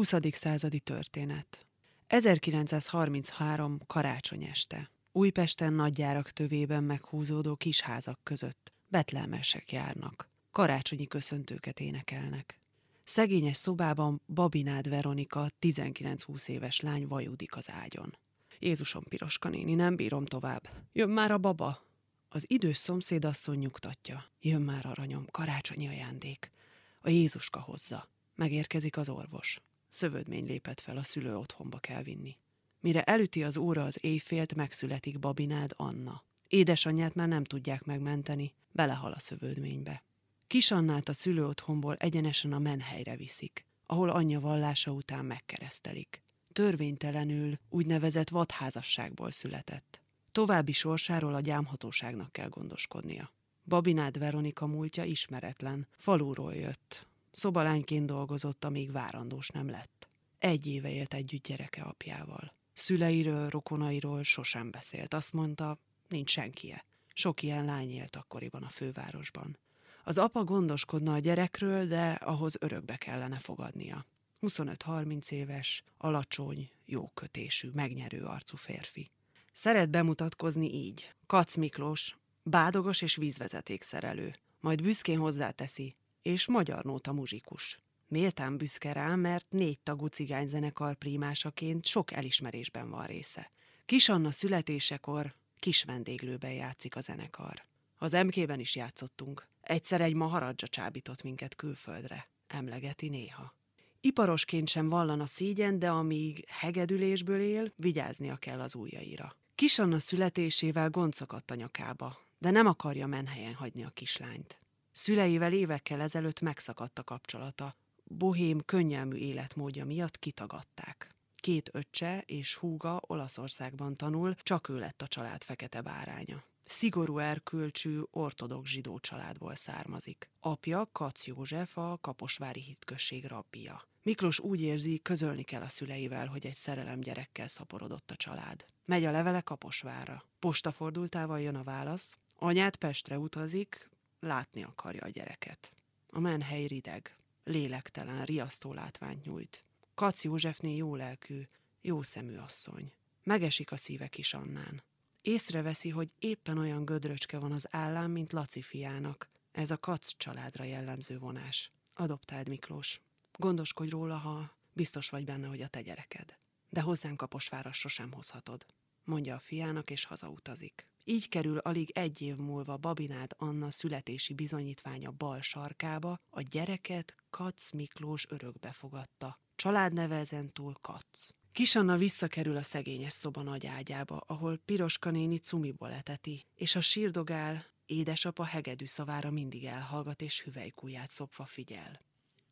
20. századi történet. 1933. karácsony este. Újpesten nagyjárak tövében meghúzódó kisházak között betlelmesek járnak. Karácsonyi köszöntőket énekelnek. Szegényes szobában Babinád Veronika, 19-20 éves lány vajudik az ágyon. Jézusom, Piroska néni, nem bírom tovább. Jön már a baba. Az idős szomszéd asszony nyugtatja. Jön már aranyom, karácsonyi ajándék. A Jézuska hozza. Megérkezik az orvos. Szövődmény lépett fel, a szülő otthonba kell vinni. Mire elüti az óra az éjfélt, megszületik Babinád Anna. Édesanyját már nem tudják megmenteni, belehal a szövődménybe. Kis Annát a szülő otthonból egyenesen a menhelyre viszik, ahol anyja vallása után megkeresztelik. Törvénytelenül úgynevezett vadházasságból született. További sorsáról a gyámhatóságnak kell gondoskodnia. Babinád Veronika múltja ismeretlen, falúról jött. Szobalányként dolgozott, amíg várandós nem lett. Egy éve élt együtt gyereke apjával. Szüleiről, rokonairól sosem beszélt. Azt mondta, nincs senkie. Sok ilyen lány élt akkoriban a fővárosban. Az apa gondoskodna a gyerekről, de ahhoz örökbe kellene fogadnia. 25-30 éves, alacsony, jókötésű, megnyerő arcú férfi. Szeret bemutatkozni így. Kac Miklós, bádogos és vízvezetékszerelő. Majd büszkén hozzáteszi, és magyar nóta muzsikus. Méltán büszke rá, mert négy tagú cigányzenekar prímásaként sok elismerésben van része. Kis Anna születésekor kis vendéglőben játszik a zenekar. Az MK-ben is játszottunk. Egyszer egy maharadzsa csábított minket külföldre. Emlegeti néha. Iparosként sem vallan a szégyen, de amíg hegedülésből él, vigyáznia kell az ujjaira. Kis Anna születésével gond szakadt a nyakába, de nem akarja menhelyen hagyni a kislányt. Szüleivel évekkel ezelőtt megszakadt a kapcsolata. Bohém, könnyelmű életmódja miatt kitagadták. Két öccse és húga Olaszországban tanul, csak ő lett a család fekete báránya. Szigorú erkölcsű, ortodox zsidó családból származik. Apja Kac József a Kaposvári hitközség rabbia. Miklós úgy érzi, közölni kell a szüleivel, hogy egy szerelem gyerekkel szaporodott a család. Megy a levele Kaposvárra. Postafordultával jön a válasz. Anyát Pestre utazik, látni akarja a gyereket. A menhely rideg, lélektelen, riasztó látványt nyújt. Kac Józsefné jó lelkű, jó szemű asszony. Megesik a szíve kis Annán. Észreveszi, hogy éppen olyan gödröcske van az állám, mint Laci fiának. Ez a Kac családra jellemző vonás. Adoptáld Miklós. Gondoskodj róla, ha biztos vagy benne, hogy a te gyereked. De hozzánk Kaposvára sosem hozhatod mondja a fiának, és hazautazik. Így kerül alig egy év múlva Babinád Anna születési bizonyítványa bal sarkába, a gyereket Kac Miklós örökbe fogadta. Családneve ezentúl Kac. Kisanna visszakerül a szegényes szoba nagy ágyába, ahol Piroska néni cumiból eteti, és a sírdogál, édesapa hegedű szavára mindig elhallgat, és hüvelykúját szopva figyel.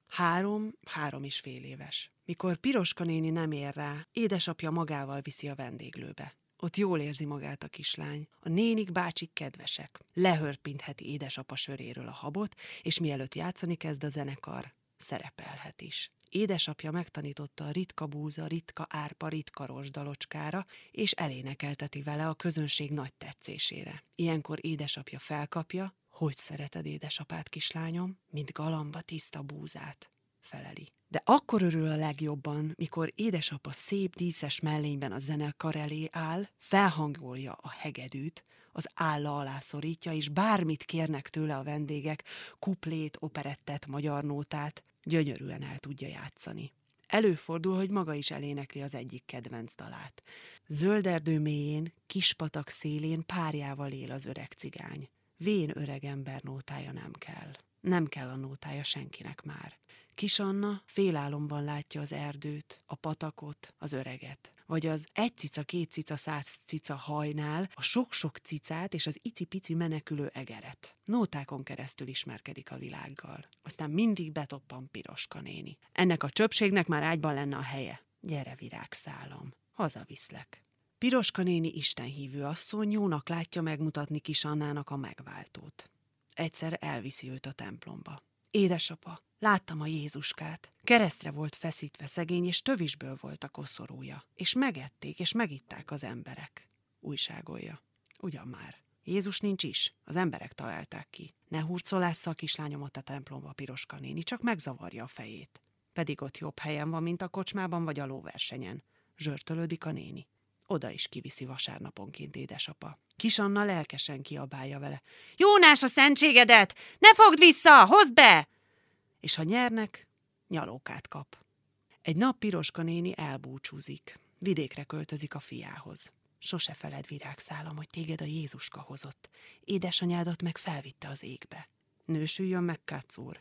Három, három és fél éves. Mikor Piroska néni nem ér rá, édesapja magával viszi a vendéglőbe. Ott jól érzi magát a kislány. A nénik bácsik kedvesek. Lehörpintheti édesapa söréről a habot, és mielőtt játszani kezd a zenekar, szerepelhet is. Édesapja megtanította a ritka búza, ritka árpa, ritka rozsdalocskára, és elénekelteti vele a közönség nagy tetszésére. Ilyenkor édesapja felkapja, hogy szereted édesapát, kislányom, mint galamba tiszta búzát, feleli. De akkor örül a legjobban, mikor édesapa szép díszes mellényben a zenekar elé áll, felhangolja a hegedűt, az álla alá szorítja, és bármit kérnek tőle a vendégek, kuplét, operettet, magyar nótát, gyönyörűen el tudja játszani. Előfordul, hogy maga is elénekli az egyik kedvenc dalát. Zölderdő mélyén, kispatak szélén párjával él az öreg cigány. Vén öreg ember nótája nem kell. Nem kell a nótája senkinek már. Kis Anna félálomban látja az erdőt, a patakot, az öreget. Vagy az egy cica, két cica, száz cica hajnál a sok-sok cicát és az icipici menekülő egeret. Nótákon keresztül ismerkedik a világgal. Aztán mindig betoppan Piroska néni. Ennek a csöpségnek már ágyban lenne a helye. Gyere, virágszálom, hazaviszlek. Piroska néni istenhívő asszony jónak látja megmutatni kis Annának a megváltót. Egyszer elviszi őt a templomba. Édesapa, láttam a Jézuskát. Keresztre volt feszítve szegény, és tövisből volt a koszorúja. És megették, és megitták az emberek. Újságolja. Ugyan már. Jézus nincs is, az emberek találták ki. Ne hurcolásza a kislányomat a templomba, Piroska néni, csak megzavarja a fejét. pedig ott jobb helyen van, mint a kocsmában vagy a lóversenyen. Zsörtölődik a néni. Oda is kiviszi vasárnaponként édesapa. Kis Anna lelkesen kiabálja vele. Jónás a szentségedet! Ne fogd vissza! Hozd be! És ha nyernek, nyalókát kap. Egy nap Piroska néni elbúcsúzik. Vidékre költözik a fiához. Sose feled virágszálam, hogy téged a Jézuska hozott. Édesanyádat meg felvitte az égbe. Nősüljön meg, Kácúr.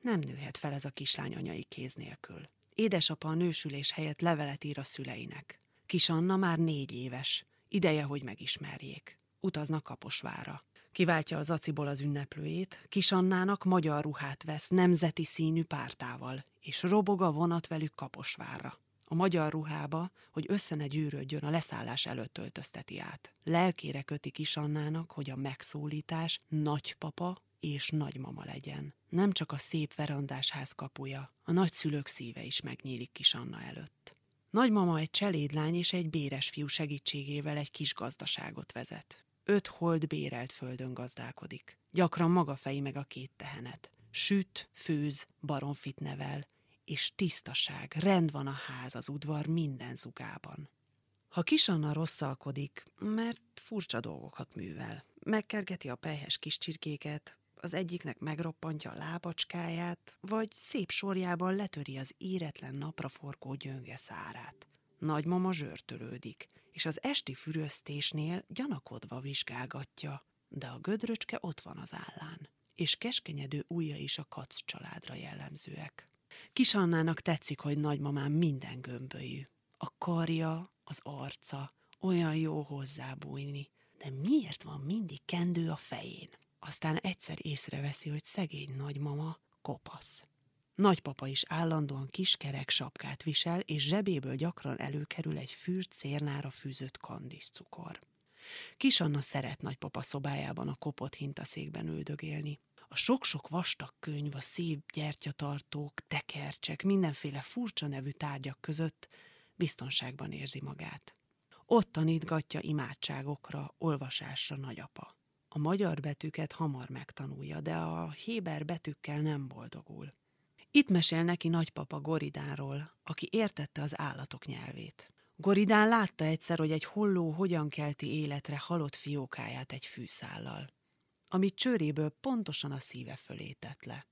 Nem nőhet fel ez a kislány anyai kéz nélkül. Édesapa a nősülés helyett levelet ír a szüleinek. Kis Anna már négy éves. Ideje, hogy megismerjék. Utaznak Kaposvára. Kiváltja az aciból az ünneplőjét, Kis Annának magyar ruhát vesz nemzeti színű pártával, és robog a vonat velük Kaposvárra. A magyar ruhába, hogy össze ne gyűrődjön, a leszállás előtt öltözteti át. Lelkére köti Kis hogy a megszólítás nagypapa és nagymama legyen. Nem csak a szép verandás ház kapuja, a nagyszülők szíve is megnyílik Kis Anna előtt. Nagymama egy cselédlány és egy béres fiú segítségével egy kis gazdaságot vezet. Öt hold bérelt földön gazdálkodik. Gyakran maga fejé meg a két tehenet. Süt, főz, baromfit nevel, és tisztaság, rend van a ház, az udvar minden zugában. Ha Kisanna rosszalkodik, mert furcsa dolgokat művel, megkergeti a pejhes kis csirkéket, az egyiknek megroppantja a lábacskáját, vagy szép sorjában letöri az éretlen napra forgó gyönge szárát. Nagymama zsörtölődik, és az esti füröztésnél gyanakodva vizsgálgatja, de a gödröcske ott van az állán, és keskenyedő ujja is a kac családra jellemzőek. Kis Annának tetszik, hogy nagymamám minden gömbölyű. A karja, az arca, olyan jó hozzábújni, de miért van mindig kendő a fején? Aztán egyszer észreveszi, hogy szegény nagymama kopasz. Nagypapa is állandóan kiskerek sapkát visel, és zsebéből gyakran előkerül egy fűrt szérnára fűzött kandiszcukor. Kis Anna szeret nagypapa szobájában a kopott hintaszékben üldögélni. A sok-sok vastag könyv, a szép gyertyatartók, tekercsek, mindenféle furcsa nevű tárgyak között biztonságban érzi magát. Ott tanítgatja imádságokra, olvasásra nagyapa. A magyar betűket hamar megtanulja, de a héber betűkkel nem boldogul. Itt mesél neki nagypapa Goridánról, aki értette az állatok nyelvét. Goridán látta egyszer, hogy egy holló hogyan kelti életre halott fiókáját egy fűszállal, amit csőréből pontosan a szíve fölé tett le.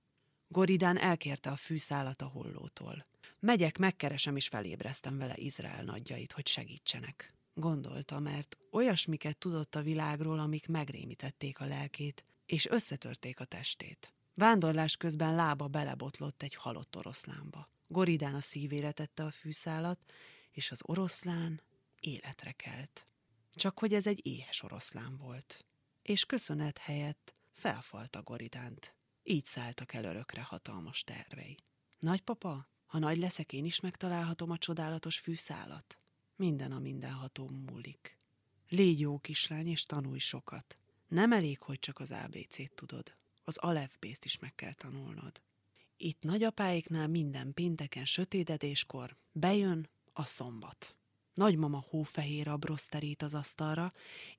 Goridán elkérte a fűszálat a hollótól. Megyek, megkeresem és felébreztem vele Izrael nagyjait, hogy segítsenek. Gondolta, mert olyasmiket tudott a világról, amik megrémítették a lelkét, és összetörték a testét. Vándorlás közben lába belebotlott egy halott oroszlánba. Goridán a szívére tette a fűszálat, és az oroszlán életre kelt. Csak hogy ez egy éhes oroszlán volt. És köszönet helyett felfalta Goridánt. Így szálltak el örökre hatalmas tervei. Nagypapa, ha nagy leszek, én is megtalálhatom a csodálatos fűszálat. Minden a mindenható múlik. Légy jó kislány, és tanulj sokat. Nem elég, hogy csak az ABC-t tudod az alefbészt is meg kell tanulnod. Itt nagyapáiknál minden pénteken sötétedéskor bejön a szombat. Nagymama hófehér abroszt terít az asztalra,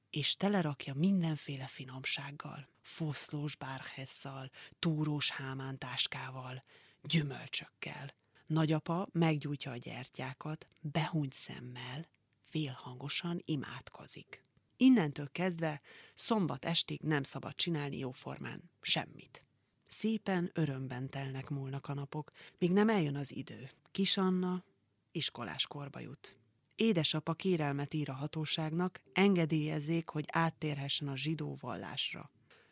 és telerakja mindenféle finomsággal. Foszlós bárhesszal, túrós hámántáskával, gyümölcsökkel. Nagyapa meggyújtja a gyertyákat, behunyt szemmel, félhangosan imádkozik. Innentől kezdve szombat estig nem szabad csinálni jóformán semmit. Szépen örömben telnek múlnak a napok, míg nem eljön az idő. Kis Anna iskolás korba jut. Édesapa kérelmet ír a hatóságnak, engedélyezzék, hogy áttérhessen a zsidó vallásra.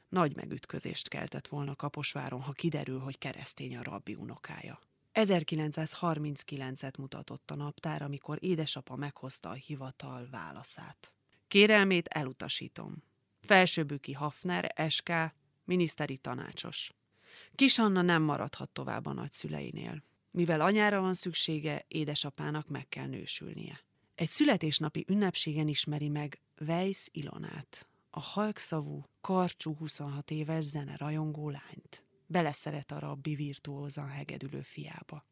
Nagy megütközést keltett volna Kaposváron, ha kiderül, hogy keresztény a rabbi unokája. 1939-et mutatott a naptár, amikor édesapa meghozta a hivatal válaszát. Kérelmét elutasítom. Felsőbüki Hafner, SK, miniszteri tanácsos. Kis Anna nem maradhat tovább a nagyszüleinél. Mivel anyára van szüksége, édesapának meg kell nősülnie. Egy születésnapi ünnepségen ismeri meg Weiss Ilonát, a halkszavú, karcsú 26 éves zene rajongó lányt. Beleszeret a rabbi virtuózan hegedülő fiába.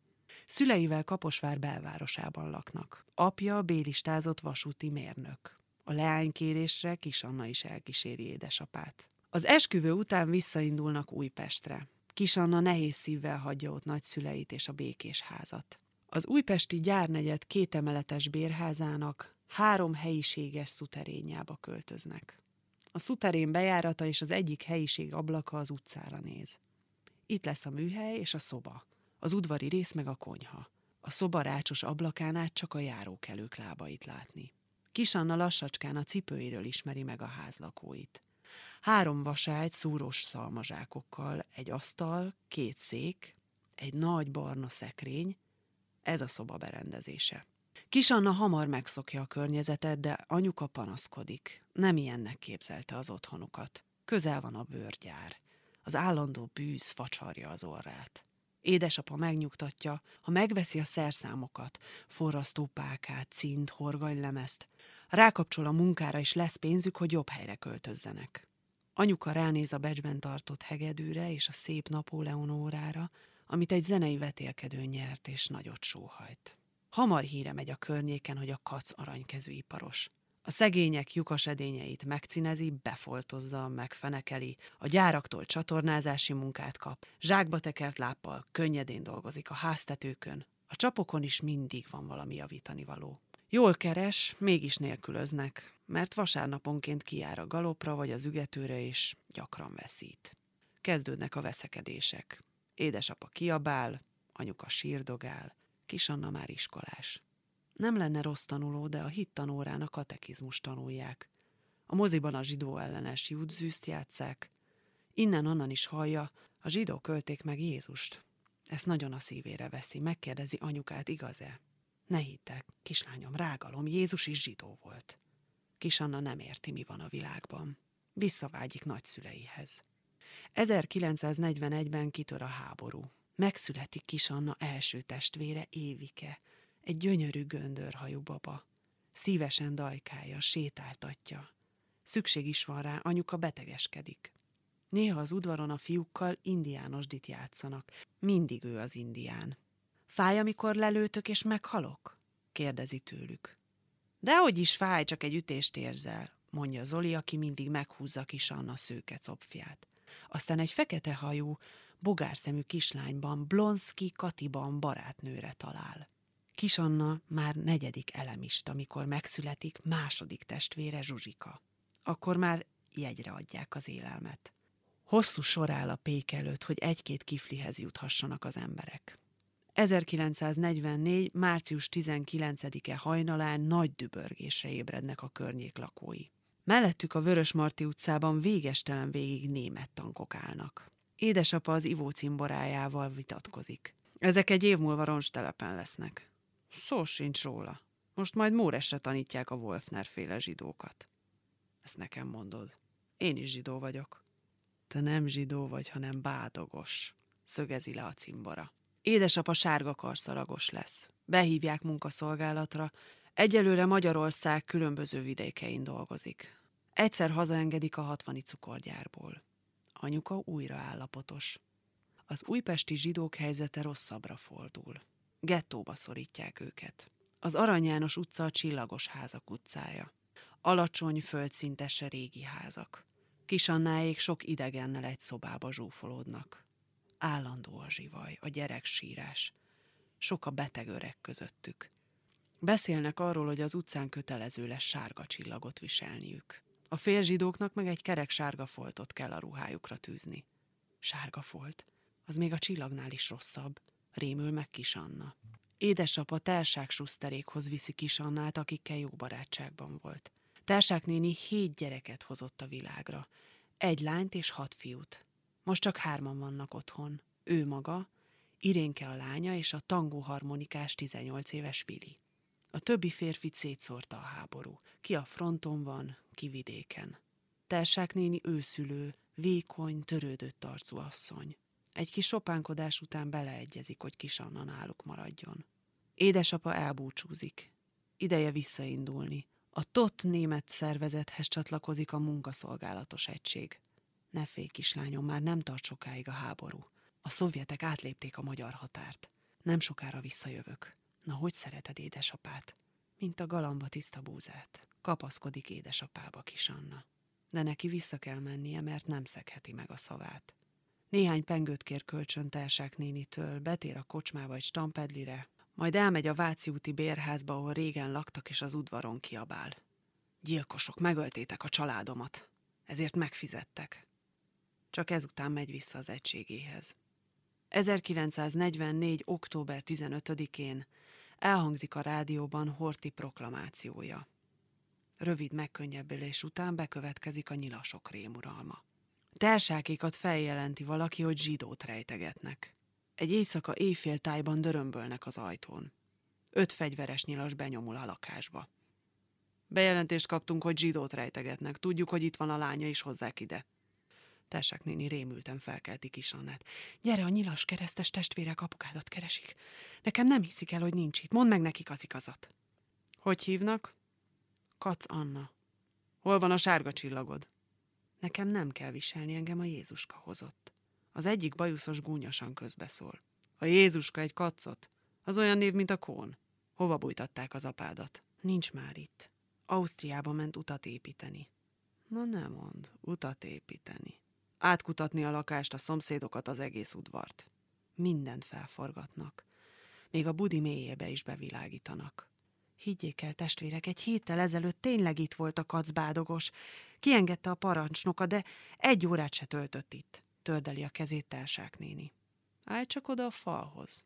Szüleivel Kaposvár belvárosában laknak. Apja bélistázott vasúti mérnök. A leánykérésre Kis Anna is elkíséri édesapát. Az esküvő után visszaindulnak Újpestre. Kis Anna nehéz szívvel hagyja ott nagyszüleit és a békés házat. Az újpesti gyárnegyed kétemeletes bérházának három helyiséges szuterényába költöznek. A szuterén bejárata és az egyik helyiség ablaka az utcára néz. Itt lesz a műhely és a szoba, az udvari rész meg a konyha. A szoba rácsos ablakán át csak a járókelők lábait látni. Kisanna lassacskán a cipőiről ismeri meg a ház lakóit. Három vaságy szúros szalmazsákokkal, egy asztal, két szék, egy nagy barna szekrény, ez a szoba berendezése. Kis Anna hamar megszokja a környezetet, de anyuka panaszkodik. Nem ilyennek képzelte az otthonukat. Közel van a bőrgyár. Az állandó bűz facsarja az orrát. Édesapa megnyugtatja, ha megveszi a szerszámokat, forrasztópákát, cint, horganylemezt, rákapcsol a munkára, és lesz pénzük, hogy jobb helyre költözzenek. Anyuka ránéz a becsben tartott hegedűre és a szép Napóleon órára, amit egy zenei vetélkedő nyert, és nagyot sóhajt. Hamar híre megy a környéken, hogy a kac aranykezű iparos. A szegények lyukas edényeit megcinezi, befoltozza, megfenekeli, a gyáraktól csatornázási munkát kap, zsákba tekert láppal könnyedén dolgozik a háztetőkön, a csapokon is mindig van valami javítani való. Jól keres, mégis nélkülöznek, mert vasárnaponként kijár a galopra vagy az ügetőre, és gyakran veszít. Kezdődnek a veszekedések. Édesapa kiabál, anyuka sírdogál, kis Anna már iskolás. Nem lenne rossz tanuló, de a hittanórán a katekizmus tanulják. A moziban a zsidó ellenes júdzűzt játszák. Innen-onnan is hallja, a zsidó költék meg Jézust. Ezt nagyon a szívére veszi, megkérdezi anyukát, igaz-e? Ne hittek, kislányom, rágalom, Jézus is zsidó volt. Kis Anna nem érti, mi van a világban. Visszavágyik nagyszüleihez. 1941-ben kitör a háború. Megszületik Kis Anna első testvére, Évike, egy gyönyörű göndörhajú baba. Szívesen dajkálja, sétáltatja. Szükség is van rá, anyuka betegeskedik. Néha az udvaron a fiúkkal indiánosdit játszanak. Mindig ő az indián. Fáj, amikor lelőtök és meghalok? kérdezi tőlük. Dehogy is fáj, csak egy ütést érzel, mondja Zoli, aki mindig meghúzza kis Anna szőke copfját. Aztán egy fekete hajú, bogárszemű kislányban, Blonszki Katiban barátnőre talál. Kis Anna már negyedik elemist, amikor megszületik második testvére Zsuzsika. Akkor már jegyre adják az élelmet. Hosszú sor áll a pék előtt, hogy egy-két kiflihez juthassanak az emberek. 1944. március 19-e hajnalán nagy dübörgésre ébrednek a környék lakói. Mellettük a Vörösmarty utcában végestelen végig német tankok állnak. Édesapa az ivó cimborájával vitatkozik. Ezek egy év múlva roncstelepen lesznek. Szó sincs róla. Most majd Móresre tanítják a Wolfner féle zsidókat. Ezt nekem mondod. Én is zsidó vagyok. Te nem zsidó vagy, hanem bádogos, szögezi le a cimbora. Édesapa sárga karszalagos lesz. Behívják munkaszolgálatra. Egyelőre Magyarország különböző vidékein dolgozik. Egyszer hazaengedik a hatvani cukorgyárból. Anyuka újra állapotos. Az újpesti zsidók helyzete rosszabbra fordul. Gettóba szorítják őket. Az Arany János utca a csillagos házak utcája. Alacsony, földszintese régi házak. Kisannáék sok idegennel egy szobába zsúfolódnak. Állandó a zsivaj, a gyereksírás. Sok a beteg öreg közöttük. Beszélnek arról, hogy az utcán kötelező lesz sárga csillagot viselniük. A félzsidóknak meg egy kerek sárga foltot kell a ruhájukra tűzni. Sárga folt, az még a csillagnál is rosszabb, rémül meg kis Anna. Édesapa Tersák Suszterékhoz viszi kis Annát, akikkel jó barátságban volt. Tersák néni hét gyereket hozott a világra. Egy lányt és hat fiút. Most csak hárman vannak otthon. Ő maga, Irénke a lánya és a tangó harmonikás 18 éves Vili. A többi férfit szétszórta a háború. Ki a fronton van, ki vidéken. Tersák néni őszülő, vékony, törődött arcú asszony. Egy kis sopánkodás után beleegyezik, hogy kis Anna náluk maradjon. Édesapa elbúcsúzik. Ideje visszaindulni. A TOT német szervezethez csatlakozik a munkaszolgálatos egység. Ne félj, kislányom, már nem tart sokáig a háború. A szovjetek átlépték a magyar határt. Nem sokára visszajövök. Na, hogy szereted édesapát? Mint a galamba tiszta búzát. Kapaszkodik édesapába kis Anna. De neki vissza kell mennie, mert nem szegheti meg a szavát. Néhány pengőt kér kölcsön Tersák nénitől, betér a kocsmába egy stampedlire, majd elmegy a Váci úti bérházba, ahol régen laktak, és az udvaron kiabál. Gyilkosok, megöltétek a családomat. Ezért megfizettek. Csak ezután megy vissza az egységéhez. 1944. október 15-én elhangzik a rádióban Horti proklamációja. Rövid megkönnyebbülés után bekövetkezik a nyilasok rémuralma. Tersákékat feljelenti valaki, hogy zsidót rejtegetnek. Egy éjszaka éjféltájban dörömbölnek az ajtón. Öt fegyveres nyilas benyomul a lakásba. Bejelentést kaptunk, hogy zsidót rejtegetnek. Tudjuk, hogy itt van a lánya, és hozzák ide. Tesek néni rémülten felkelti kis Annát. Gyere, a nyilas keresztes testvérek apukádat keresik. Nekem nem hiszik el, hogy nincs itt. Mondd meg nekik az igazat. Hogy hívnak? Kac Anna. Hol van a sárga csillagod? Nekem nem kell viselni, engem a Jézuska hozott. Az egyik bajuszos gúnyosan közbeszól. A Jézuska egy kacot? Az olyan név, mint a kón. Hova bújtatták az apádat? Nincs már itt. Ausztriába ment utat építeni. Na nem mond, utat építeni. Átkutatni a lakást, a szomszédokat, az egész udvart. Mindent felforgatnak. Még a budi mélyébe is bevilágítanak. Higgyék el, testvérek, egy héttel ezelőtt tényleg itt volt a kacbádogos. Kiengedte a parancsnoka, de egy órát se töltött itt. Tördeli a kezét Telsák néni. Állj csak oda a falhoz,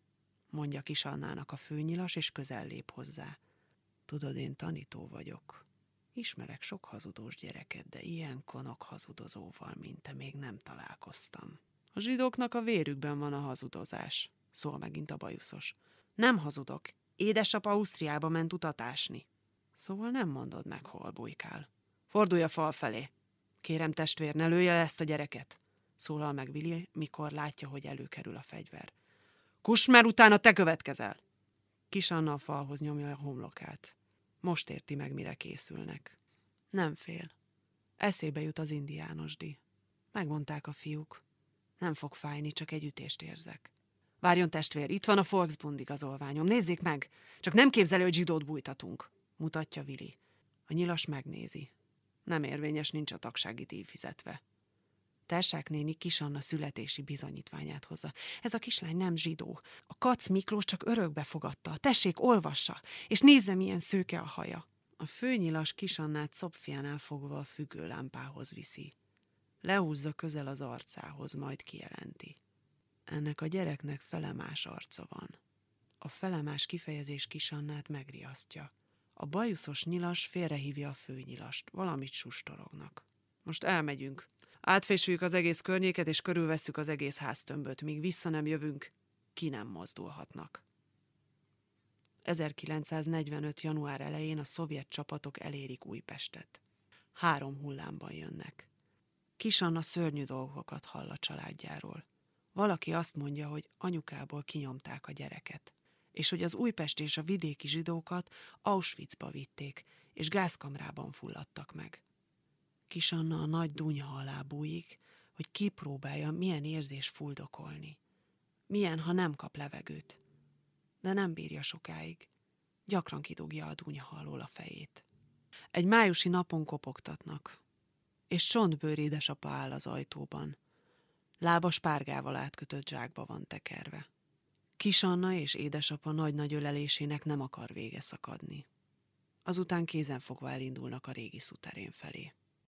mondja kis Annának a főnyilas, és közel lép hozzá. Tudod, én tanító vagyok. Ismerek sok hazudós gyereket, de ilyen konok hazudozóval, mint te még nem találkoztam. A zsidóknak a vérükben van a hazudozás, szól megint a bajuszos. Nem hazudok. Édesapa Ausztriába ment utatásni. Szóval nem mondod meg, hol bujkál. Fordulj a fal felé. Kérem testvér, ne lője ezt a gyereket. Szólal meg Vili, mikor látja, hogy előkerül a fegyver. Kus, utána te következel. Kis Anna a falhoz nyomja a homlokát. Most érti meg, mire készülnek. Nem fél. Eszébe jut az indiánosdi. Megmondták a fiúk. Nem fog fájni, csak egy ütést érzek. Várjon testvér, itt van a Volksbund igazolványom, nézzék meg! Csak nem képzelő, hogy zsidót bújtatunk, mutatja Vili. A nyilas megnézi. Nem érvényes, nincs a tagsági díj fizetve. Tersák néni kis Anna születési bizonyítványát hozza. Ez a kislány nem zsidó. A Kac Miklós csak örökbe fogadta. Tessék, olvassa, és nézze, milyen szőke a haja. A főnyilas kisannát szopfiánál fogva a függőlámpához viszi. Lehúzza közel az arcához, majd kijelenti. Ennek a gyereknek felemás arca van. A felemás kifejezés kisannát megriasztja. A bajuszos nyilas félrehívja a főnyilast, valamit sustorognak. Most elmegyünk. Átfésüljük az egész környéket, és körülvesszük az egész háztömböt. Míg vissza nem jövünk, ki nem mozdulhatnak. 1945. január elején a szovjet csapatok elérik Újpestet. Három hullámban jönnek. Kis Anna szörnyű dolgokat hall a családjáról. Valaki azt mondja, hogy anyukából kinyomták a gyereket, és hogy az Újpest és a vidéki zsidókat Auschwitzba vitték, és gázkamrában fulladtak meg. Kis Anna a nagy dunya alá bújik, hogy kipróbálja, milyen érzés fuldokolni. Milyen, ha nem kap levegőt. De nem bírja sokáig. Gyakran kidugja a dunya alól a fejét. Egy májusi napon kopogtatnak, és csontbőr édesapa áll az ajtóban. Lába spárgával átkötött zsákba van tekerve. Kis Anna és édesapa nagy-nagy ölelésének nem akar vége szakadni. Azután kézenfogva elindulnak a régi szuterén felé.